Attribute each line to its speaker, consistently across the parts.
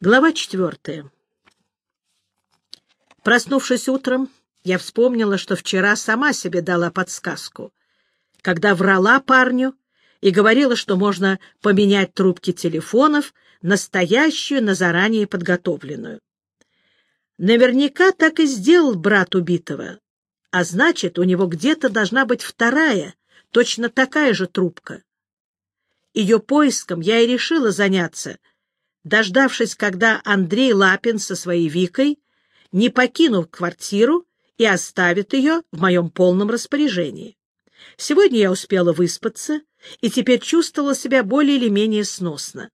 Speaker 1: Глава четвертая. Проснувшись утром, я вспомнила, что вчера сама себе дала подсказку, когда врала парню и говорила, что можно поменять трубки телефонов настоящую на заранее подготовленную. Наверняка так и сделал брат убитого, а значит, у него где-то должна быть вторая, точно такая же трубка. Ее поиском я и решила заняться — дождавшись, когда Андрей Лапин со своей Викой не покинул квартиру и оставит ее в моем полном распоряжении. Сегодня я успела выспаться и теперь чувствовала себя более или менее сносно.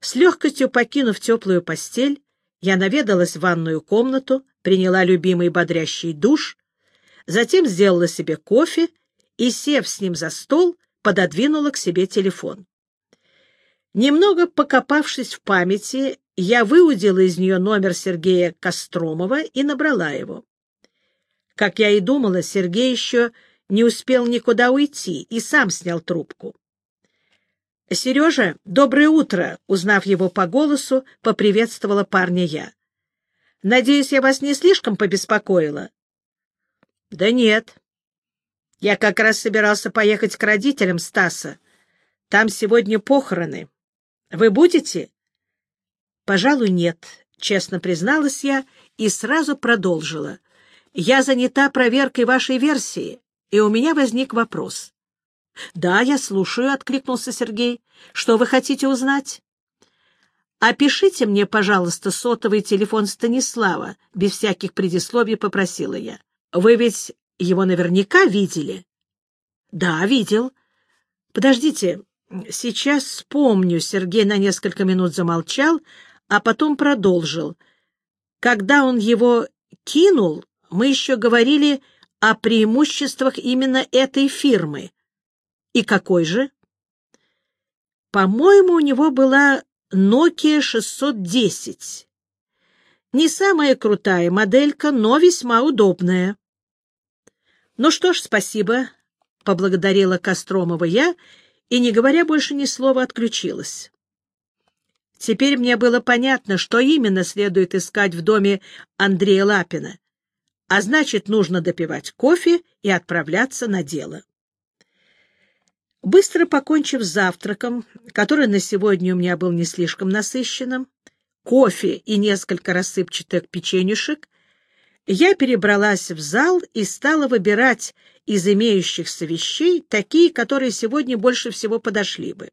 Speaker 1: С легкостью покинув теплую постель, я наведалась в ванную комнату, приняла любимый бодрящий душ, затем сделала себе кофе и, сев с ним за стол, пододвинула к себе телефон. Немного покопавшись в памяти, я выудила из нее номер Сергея Костромова и набрала его. Как я и думала, Сергей еще не успел никуда уйти и сам снял трубку. — Сережа, доброе утро! — узнав его по голосу, поприветствовала парня я. — Надеюсь, я вас не слишком побеспокоила? — Да нет. Я как раз собирался поехать к родителям Стаса. Там сегодня похороны. Вы будете? Пожалуй, нет, честно призналась я и сразу продолжила. Я занята проверкой вашей версии, и у меня возник вопрос. Да, я слушаю, откликнулся Сергей. Что вы хотите узнать? «Опишите мне, пожалуйста, сотовый телефон Станислава», — без всяких предисловий попросила я. «Вы ведь его наверняка видели?» «Да, видел. Подождите, Сейчас вспомню. Сергей на несколько минут замолчал, а потом продолжил. Когда он его кинул, мы еще говорили о преимуществах именно этой фирмы. И какой же? По-моему, у него была Nokia 610. Не самая крутая моделька, но весьма удобная. Ну что ж, спасибо, — поблагодарила Костромова я, — и, не говоря больше ни слова, отключилась. Теперь мне было понятно, что именно следует искать в доме Андрея Лапина, а значит, нужно допивать кофе и отправляться на дело. Быстро покончив с завтраком, который на сегодня у меня был не слишком насыщенным, кофе и несколько рассыпчатых печенюшек, я перебралась в зал и стала выбирать из имеющихся вещей такие, которые сегодня больше всего подошли бы.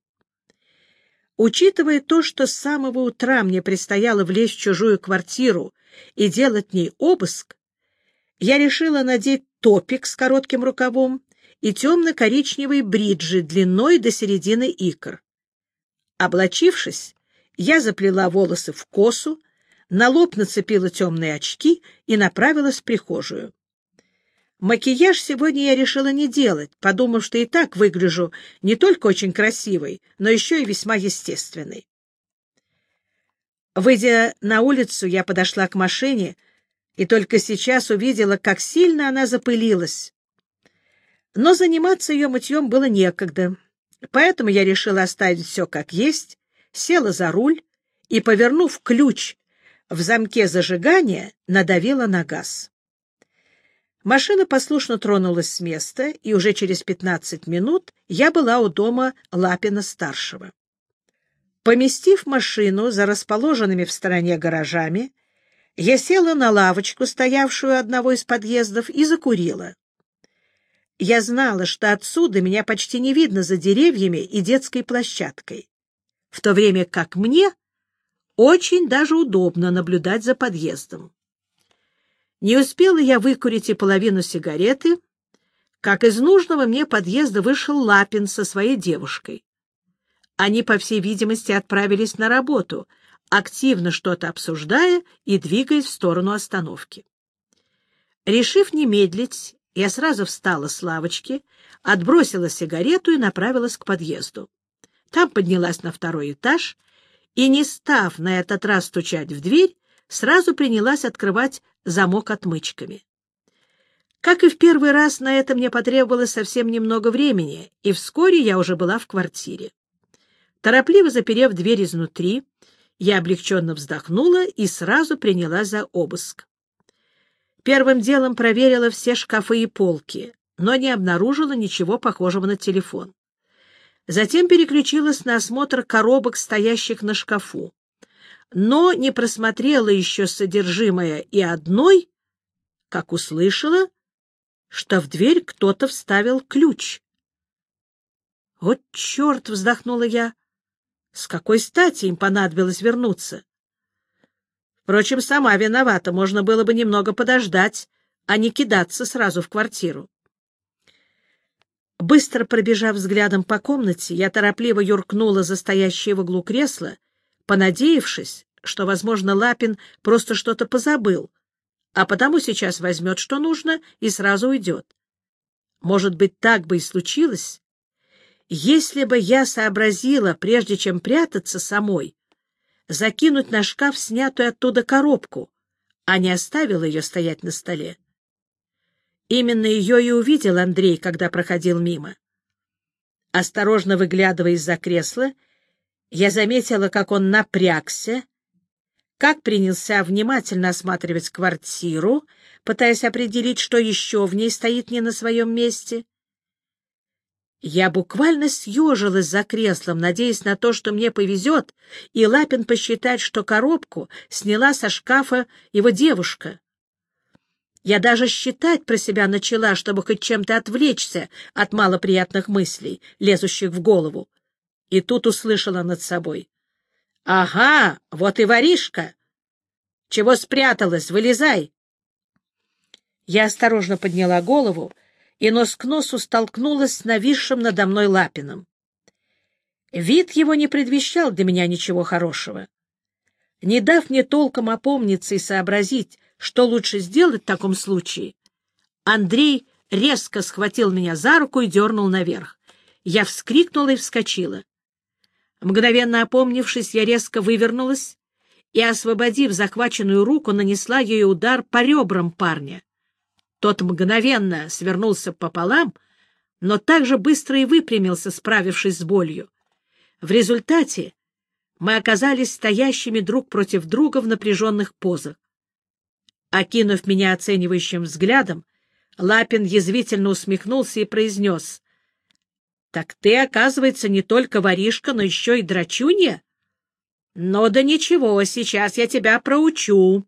Speaker 1: Учитывая то, что с самого утра мне предстояло влезть в чужую квартиру и делать в ней обыск, я решила надеть топик с коротким рукавом и темно-коричневые бриджи длиной до середины икр. Облачившись, я заплела волосы в косу, на лоб нацепила темные очки и направилась в прихожую. Макияж сегодня я решила не делать, подумав, что и так выгляжу не только очень красивой, но еще и весьма естественной. Выйдя на улицу, я подошла к машине и только сейчас увидела, как сильно она запылилась. Но заниматься ее мытьем было некогда, поэтому я решила оставить все как есть, села за руль и, повернув ключ в замке зажигания, надавила на газ. Машина послушно тронулась с места, и уже через пятнадцать минут я была у дома Лапина-старшего. Поместив машину за расположенными в стороне гаражами, я села на лавочку, стоявшую одного из подъездов, и закурила. Я знала, что отсюда меня почти не видно за деревьями и детской площадкой, в то время как мне очень даже удобно наблюдать за подъездом. Не успела я выкурить и половину сигареты, как из нужного мне подъезда вышел Лапин со своей девушкой. Они, по всей видимости, отправились на работу, активно что-то обсуждая и двигаясь в сторону остановки. Решив не медлить, я сразу встала с лавочки, отбросила сигарету и направилась к подъезду. Там поднялась на второй этаж и, не став на этот раз стучать в дверь, сразу принялась открывать замок отмычками. Как и в первый раз, на это мне потребовалось совсем немного времени, и вскоре я уже была в квартире. Торопливо заперев дверь изнутри, Я облегченно вздохнула и сразу приняла за обыск. Первым делом проверила все шкафы и полки, но не обнаружила ничего похожего на телефон. Затем переключилась на осмотр коробок, стоящих на шкафу, но не просмотрела еще содержимое и одной, как услышала, что в дверь кто-то вставил ключ. «Вот черт!» — вздохнула я. «С какой стати им понадобилось вернуться?» Впрочем, сама виновата, можно было бы немного подождать, а не кидаться сразу в квартиру. Быстро пробежав взглядом по комнате, я торопливо юркнула за стоящее в углу кресло, понадеявшись, что, возможно, Лапин просто что-то позабыл, а потому сейчас возьмет, что нужно, и сразу уйдет. Может быть, так бы и случилось, если бы я сообразила, прежде чем прятаться самой, закинуть на шкаф снятую оттуда коробку, а не оставила ее стоять на столе. Именно ее и увидел Андрей, когда проходил мимо. Осторожно выглядывая из-за кресла, я заметила, как он напрягся, как принялся внимательно осматривать квартиру, пытаясь определить, что еще в ней стоит не на своем месте. Я буквально съежилась за креслом, надеясь на то, что мне повезет, и Лапин посчитает, что коробку сняла со шкафа его девушка. Я даже считать про себя начала, чтобы хоть чем-то отвлечься от малоприятных мыслей, лезущих в голову. И тут услышала над собой. — Ага, вот и воришка! Чего спряталась? Вылезай! Я осторожно подняла голову, и нос к носу столкнулась с нависшим надо мной Лапиным. Вид его не предвещал для меня ничего хорошего. Не дав мне толком опомниться и сообразить, что лучше сделать в таком случае, Андрей резко схватил меня за руку и дернул наверх. Я вскрикнула и вскочила. Мгновенно опомнившись, я резко вывернулась и, освободив захваченную руку, нанесла ей удар по ребрам парня. Тот мгновенно свернулся пополам, но также быстро и выпрямился, справившись с болью. В результате мы оказались стоящими друг против друга в напряженных позах. Окинув меня оценивающим взглядом, Лапин язвительно усмехнулся и произнес. — Так ты, оказывается, не только воришка, но еще и драчунья? — Ну да ничего, сейчас я тебя проучу.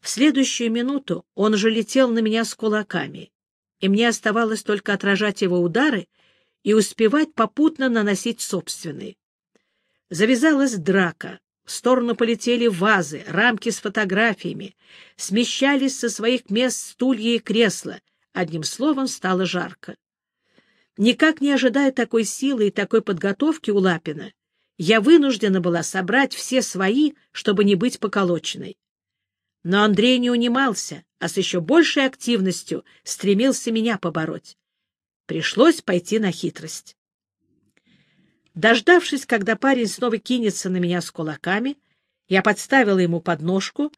Speaker 1: В следующую минуту он уже летел на меня с кулаками, и мне оставалось только отражать его удары и успевать попутно наносить собственные. Завязалась драка, в сторону полетели вазы, рамки с фотографиями, смещались со своих мест стулья и кресла, одним словом, стало жарко. Никак не ожидая такой силы и такой подготовки у Лапина, я вынуждена была собрать все свои, чтобы не быть поколоченной. Но Андрей не унимался, а с еще большей активностью стремился меня побороть. Пришлось пойти на хитрость. Дождавшись, когда парень снова кинется на меня с кулаками, я подставила ему подножку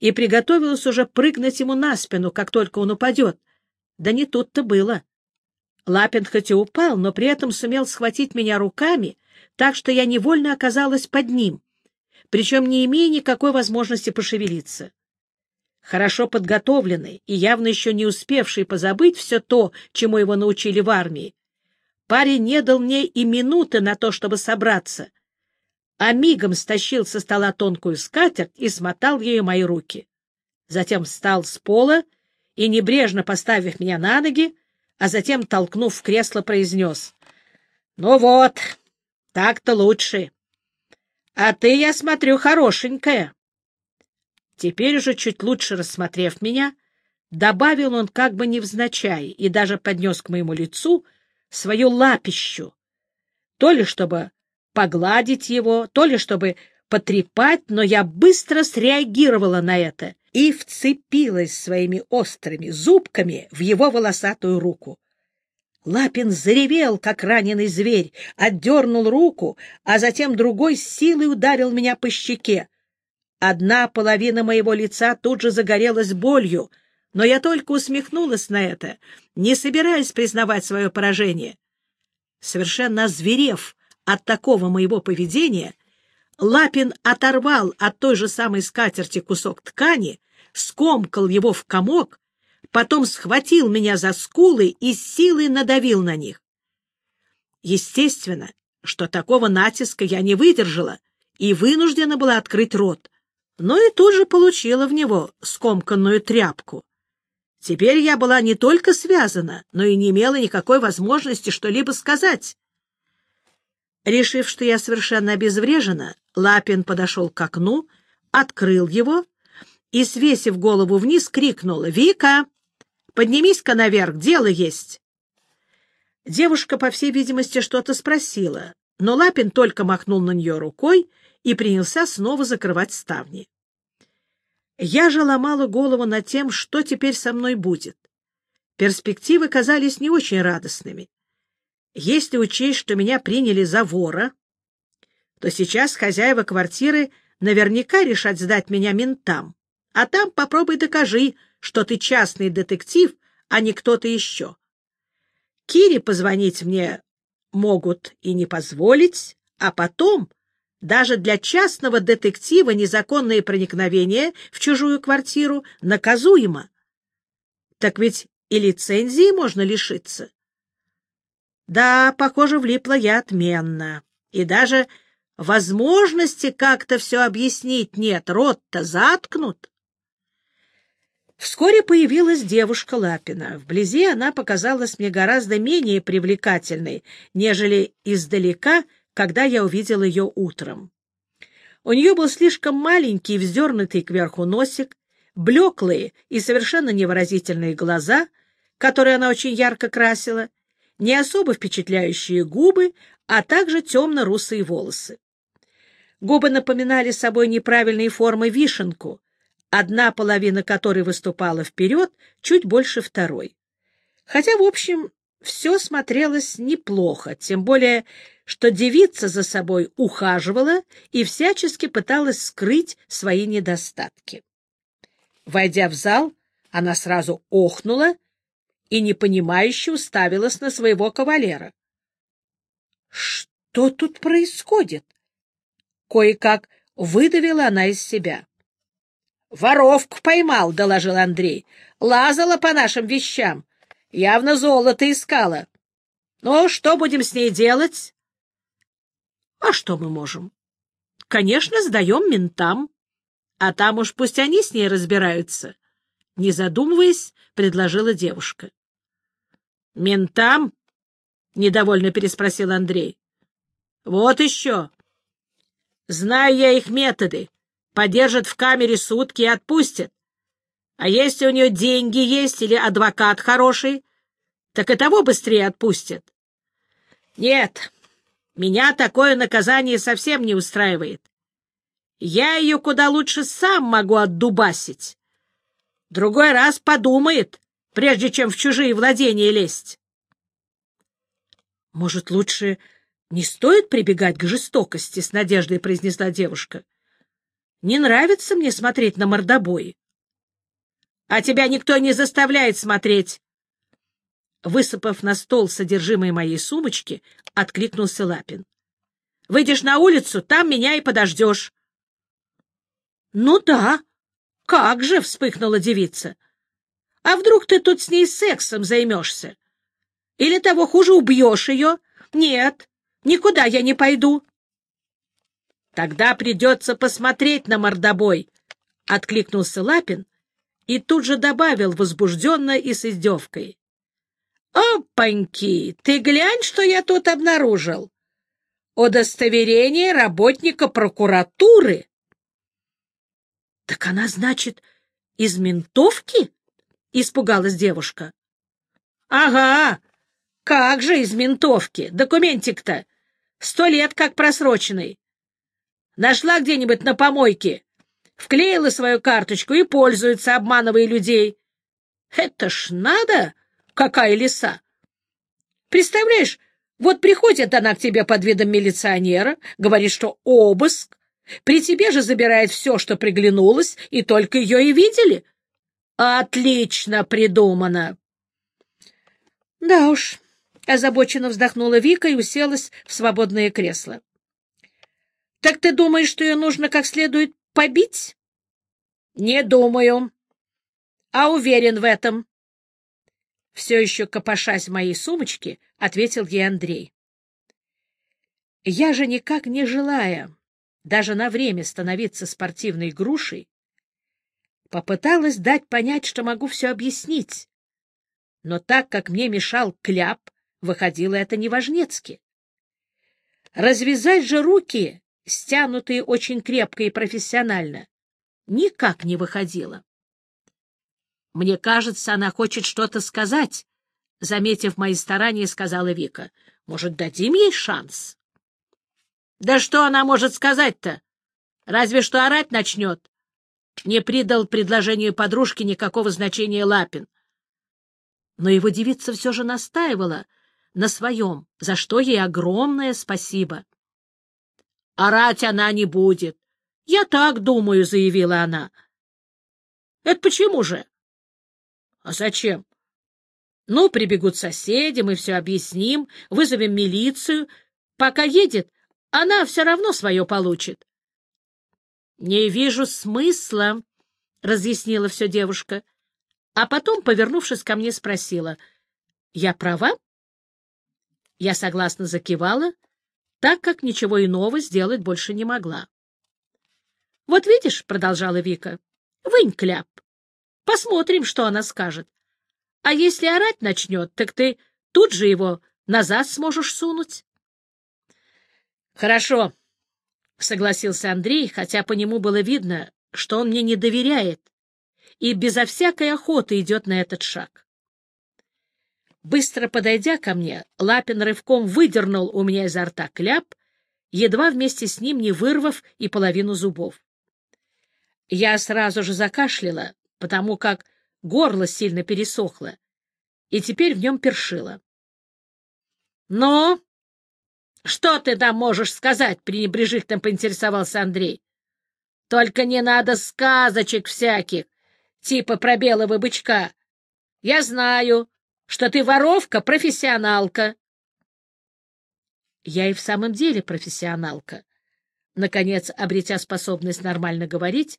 Speaker 1: и приготовилась уже прыгнуть ему на спину, как только он упадет. Да не тут-то было. Лапин хоть и упал, но при этом сумел схватить меня руками, так что я невольно оказалась под ним, причем не имея никакой возможности пошевелиться хорошо подготовленный и явно еще не успевший позабыть все то, чему его научили в армии, парень не дал мне и минуты на то, чтобы собраться, а мигом стащил со стола тонкую скатерть и смотал ею мои руки. Затем встал с пола и, небрежно поставив меня на ноги, а затем, толкнув в кресло, произнес. — Ну вот, так-то лучше. А ты, я смотрю, хорошенькая. Теперь уже чуть лучше рассмотрев меня, добавил он как бы невзначай и даже поднес к моему лицу свою лапищу, то ли чтобы погладить его, то ли чтобы потрепать, но я быстро среагировала на это и вцепилась своими острыми зубками в его волосатую руку. Лапин заревел, как раненый зверь, отдернул руку, а затем другой силой ударил меня по щеке. Одна половина моего лица тут же загорелась болью, но я только усмехнулась на это, не собираясь признавать свое поражение. Совершенно озверев от такого моего поведения, Лапин оторвал от той же самой скатерти кусок ткани, скомкал его в комок, потом схватил меня за скулы и силой надавил на них. Естественно, что такого натиска я не выдержала и вынуждена была открыть рот, но и тут же получила в него скомканную тряпку. Теперь я была не только связана, но и не имела никакой возможности что-либо сказать. Решив, что я совершенно обезврежена, Лапин подошел к окну, открыл его и, свесив голову вниз, крикнул «Вика, поднимись-ка наверх, дело есть!» Девушка, по всей видимости, что-то спросила, но Лапин только махнул на нее рукой и принялся снова закрывать ставни. Я же ломала голову над тем, что теперь со мной будет. Перспективы казались не очень радостными. Если учесть, что меня приняли за вора, то сейчас хозяева квартиры наверняка решат сдать меня ментам, а там попробуй докажи, что ты частный детектив, а не кто-то еще. Кире позвонить мне могут и не позволить, а потом даже для частного детектива незаконное проникновение в чужую квартиру наказуемо. Так ведь и лицензии можно лишиться. Да, похоже, влипла я отменно. И даже возможности как-то все объяснить нет, рот-то заткнут. Вскоре появилась девушка Лапина. Вблизи она показалась мне гораздо менее привлекательной, нежели издалека — когда я увидел ее утром. У нее был слишком маленький, вздернутый кверху носик, блеклые и совершенно невыразительные глаза, которые она очень ярко красила, не особо впечатляющие губы, а также темно-русые волосы. Губы напоминали собой неправильные формы вишенку, одна половина которой выступала вперед, чуть больше второй. Хотя, в общем, все смотрелось неплохо, тем более, что девица за собой ухаживала и всячески пыталась скрыть свои недостатки. Войдя в зал, она сразу охнула и непонимающе уставилась на своего кавалера. — Что тут происходит? Кое-как выдавила она из себя. — Воровку поймал, — доложил Андрей. — Лазала по нашим вещам. Явно золото искала. Ну, что будем с ней делать? А что мы можем? Конечно, сдаем ментам. А там уж пусть они с ней разбираются. Не задумываясь, предложила девушка. Ментам? Недовольно переспросил Андрей. Вот еще. Знаю я их методы. Подержат в камере сутки и отпустят. А если у нее деньги есть или адвокат хороший, так и того быстрее отпустят. Нет, меня такое наказание совсем не устраивает. Я ее куда лучше сам могу отдубасить. Другой раз подумает, прежде чем в чужие владения лезть. Может, лучше не стоит прибегать к жестокости, — с надеждой произнесла девушка. Не нравится мне смотреть на мордобои. А тебя никто не заставляет смотреть. Высыпав на стол содержимое моей сумочки, откликнулся Лапин. — Выйдешь на улицу, там меня и подождешь. — Ну да. Как же, — вспыхнула девица. — А вдруг ты тут с ней сексом займешься? Или того хуже убьешь ее? Нет, никуда я не пойду. — Тогда придется посмотреть на мордобой, — откликнулся Лапин и тут же добавил возбужденно и с издевкой. — Опаньки, ты глянь, что я тут обнаружил. Удостоверение работника прокуратуры. — Так она, значит, из ментовки? — испугалась девушка. — Ага, как же из ментовки? Документик-то сто лет как просроченный. Нашла где-нибудь на помойке вклеила свою карточку и пользуется, обманывая людей. Это ж надо, какая лиса! Представляешь, вот приходит она к тебе под видом милиционера, говорит, что обыск, при тебе же забирает все, что приглянулось, и только ее и видели. Отлично придумано. Да уж, озабоченно вздохнула Вика и уселась в свободное кресло. — Так ты думаешь, что ее нужно как следует побить? — Не думаю. А уверен в этом. Все еще копошась в моей сумочке, ответил ей Андрей. Я же никак не желая даже на время становиться спортивной грушей, попыталась дать понять, что могу все объяснить. Но так как мне мешал кляп, выходило это неважнецки. Развязать же руки, стянутые очень крепко и профессионально, никак не выходило. Мне кажется, она хочет что-то сказать, — заметив мои старания, сказала Вика. — Может, дадим ей шанс? — Да что она может сказать-то? Разве что орать начнет. Не придал предложению подружки никакого значения Лапин. Но его девица все же настаивала на своем, за что ей огромное спасибо. — Орать она не будет. — Я так думаю, — заявила она. — Это почему же? — А зачем? — Ну, прибегут соседи, мы все объясним, вызовем милицию. Пока едет, она все равно свое получит. — Не вижу смысла, — разъяснила все девушка. А потом, повернувшись ко мне, спросила. — Я права? Я согласно закивала, так как ничего иного сделать больше не могла. — Вот видишь, — продолжала Вика, — вынь кляп. Посмотрим, что она скажет. А если орать начнет, так ты тут же его назад сможешь сунуть. — Хорошо, — согласился Андрей, хотя по нему было видно, что он мне не доверяет и безо всякой охоты идет на этот шаг. Быстро подойдя ко мне, Лапин рывком выдернул у меня изо рта кляп, едва вместе с ним не вырвав и половину зубов. Я сразу же закашляла, потому как горло сильно пересохло, и теперь в нем першило. — Но что ты там можешь сказать? — пренебрежительно поинтересовался Андрей. — Только не надо сказочек всяких, типа про белого бычка. Я знаю, что ты воровка-профессионалка. Я и в самом деле профессионалка. Наконец, обретя способность нормально говорить,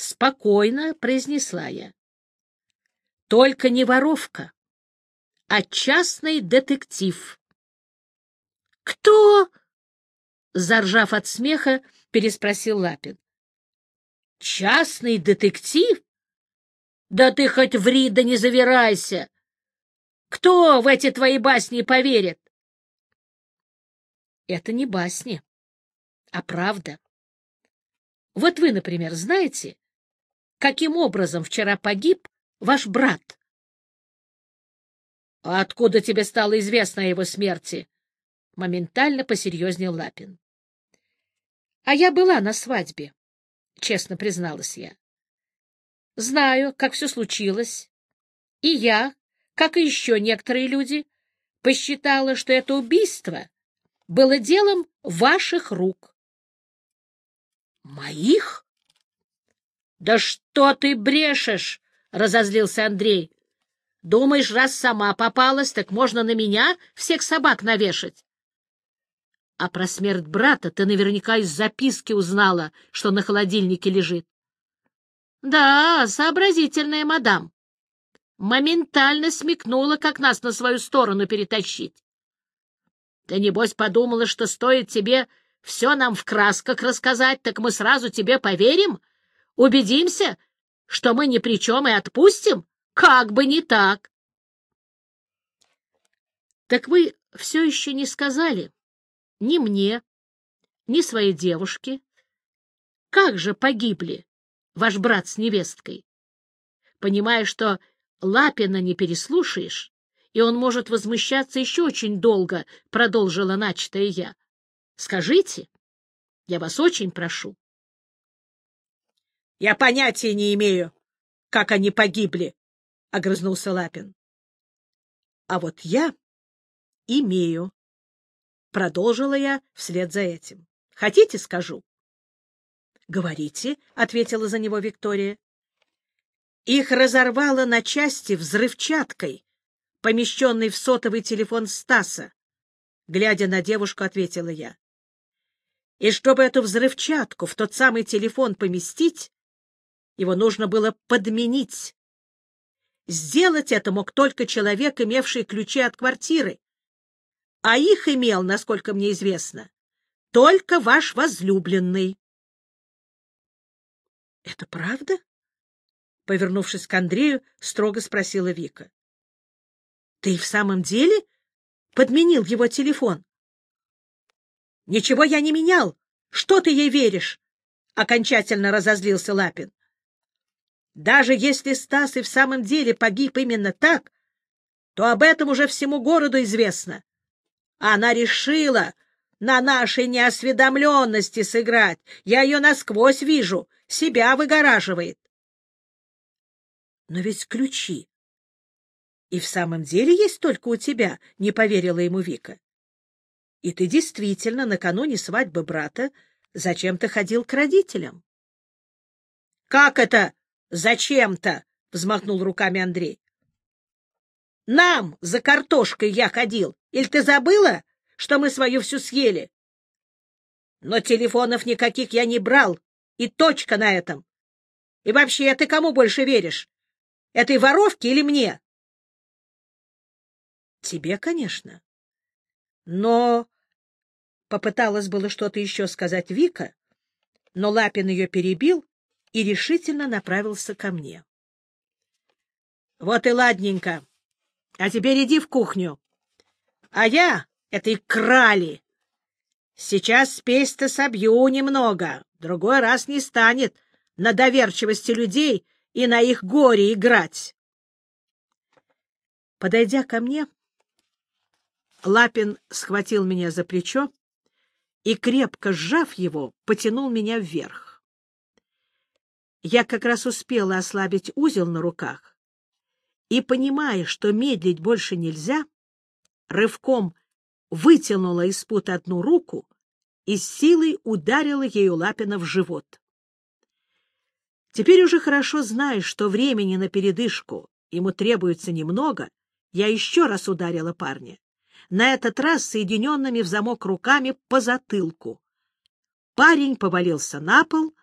Speaker 1: спокойно произнесла я. Только не воровка, а частный детектив. «Кто?» — заржав от смеха, переспросил Лапин. «Частный детектив? Да ты хоть ври, да не завирайся! Кто в эти твои басни поверит?» «Это не басни, а правда. Вот вы, например, знаете, каким образом вчера погиб ваш брат?» «А откуда тебе стало известно о его смерти?» Моментально посерьезнел Лапин. — А я была на свадьбе, — честно призналась я. — Знаю, как все случилось. И я, как и еще некоторые люди, посчитала, что это убийство было делом ваших рук. — Моих? — Да что ты брешешь? — разозлился Андрей. — Думаешь, раз сама попалась, так можно на меня всех собак навешать? А про смерть брата ты наверняка из записки узнала, что на холодильнике лежит. Да, сообразительная мадам. Моментально смекнула, как нас на свою сторону перетащить. Ты, небось, подумала, что стоит тебе все нам в красках рассказать, так мы сразу тебе поверим? Убедимся, что мы ни при чем и отпустим? Как бы не так. Так вы все еще не сказали, ни мне, ни своей девушке. Как же погибли ваш брат с невесткой? Понимая, что Лапина не переслушаешь, и он может возмущаться еще очень долго, продолжила начатая я. Скажите, я вас очень прошу. — Я понятия не имею, как они погибли, — огрызнулся Лапин. — А вот я имею, — продолжила я вслед за этим. — Хотите, скажу? — Говорите, — ответила за него Виктория. Их разорвало на части взрывчаткой, помещенной в сотовый телефон Стаса. Глядя на девушку, ответила я. И чтобы эту взрывчатку в тот самый телефон поместить, его нужно было подменить. Сделать это мог только человек, имевший ключи от квартиры. А их имел, насколько мне известно, только ваш возлюбленный. — Это правда? — повернувшись к Андрею, строго спросила Вика. — Ты в самом деле подменил его телефон? — Ничего я не менял. Что ты ей веришь? — окончательно разозлился Лапин. Даже если Стас и в самом деле погиб именно так, то об этом уже всему городу известно. Она решила на нашей неосведомленности сыграть. Я ее насквозь вижу, себя выгораживает. Но ведь ключи. И в самом деле есть только у тебя, — не поверила ему Вика. И ты действительно накануне свадьбы брата зачем-то ходил к родителям. — Как это Зачем-то, — взмахнул руками Андрей. Нам за картошкой я ходил. Или ты забыла, что мы свою всю съели? Но телефонов никаких я не брал, и точка на этом. И вообще, ты кому больше веришь? Этой воровке или мне? Тебе, конечно. Но... Попыталась было что-то еще сказать Вика, но Лапин ее перебил и решительно направился ко мне. — Вот и ладненько. А теперь иди в кухню. А я этой крали. Сейчас спесь-то собью немного, другой раз не станет на доверчивости людей и на их горе играть. Подойдя ко мне, Лапин схватил меня за плечо и, крепко сжав его, потянул меня вверх. Я как раз успела ослабить узел на руках и, понимая, что медлить больше нельзя, рывком вытянула из пут одну руку и с силой ударила ею Лапина в живот. Теперь уже хорошо зная, что времени на передышку ему требуется немного, я еще раз ударила парня, на этот раз соединенными в замок руками по затылку. Парень повалился на пол,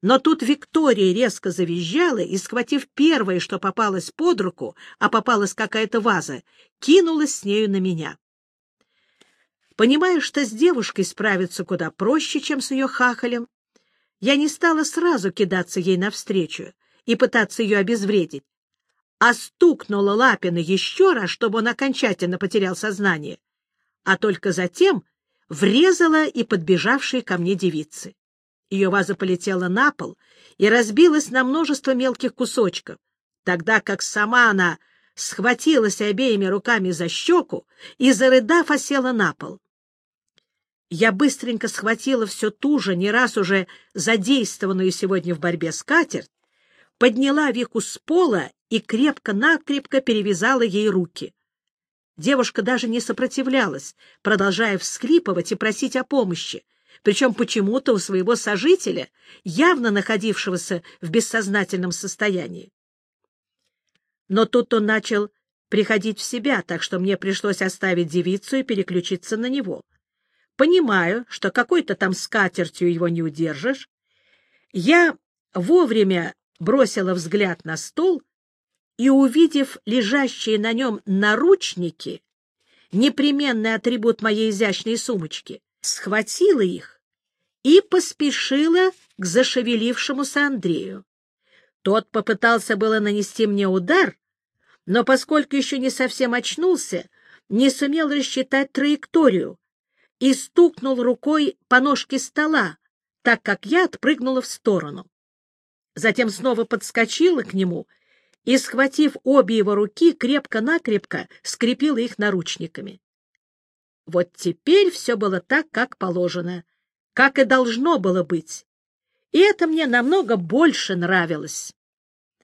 Speaker 1: но тут Виктория резко завизжала и, схватив первое, что попалось под руку, а попалась какая-то ваза, кинулась с нею на меня. Понимая, что с девушкой справиться куда проще, чем с ее хахалем, я не стала сразу кидаться ей навстречу и пытаться ее обезвредить, а стукнула Лапина еще раз, чтобы он окончательно потерял сознание, а только затем врезала и подбежавшие ко мне девицы. Ее ваза полетела на пол и разбилась на множество мелких кусочков, тогда как сама она схватилась обеими руками за щеку и, зарыдав, осела на пол. Я быстренько схватила все ту же, не раз уже задействованную сегодня в борьбе скатерть, подняла Вику с пола и крепко-накрепко перевязала ей руки. Девушка даже не сопротивлялась, продолжая всхлипывать и просить о помощи, причем почему-то у своего сожителя, явно находившегося в бессознательном состоянии. Но тут он начал приходить в себя, так что мне пришлось оставить девицу и переключиться на него. Понимаю, что какой-то там скатертью его не удержишь, я вовремя бросила взгляд на стол и, увидев лежащие на нем наручники, непременный атрибут моей изящной сумочки, схватила их и поспешила к зашевелившемуся Андрею. Тот попытался было нанести мне удар, но поскольку еще не совсем очнулся, не сумел рассчитать траекторию и стукнул рукой по ножке стола, так как я отпрыгнула в сторону. Затем снова подскочила к нему и, схватив обе его руки, крепко-накрепко скрепила их наручниками. Вот теперь все было так, как положено, как и должно было быть. И это мне намного больше нравилось.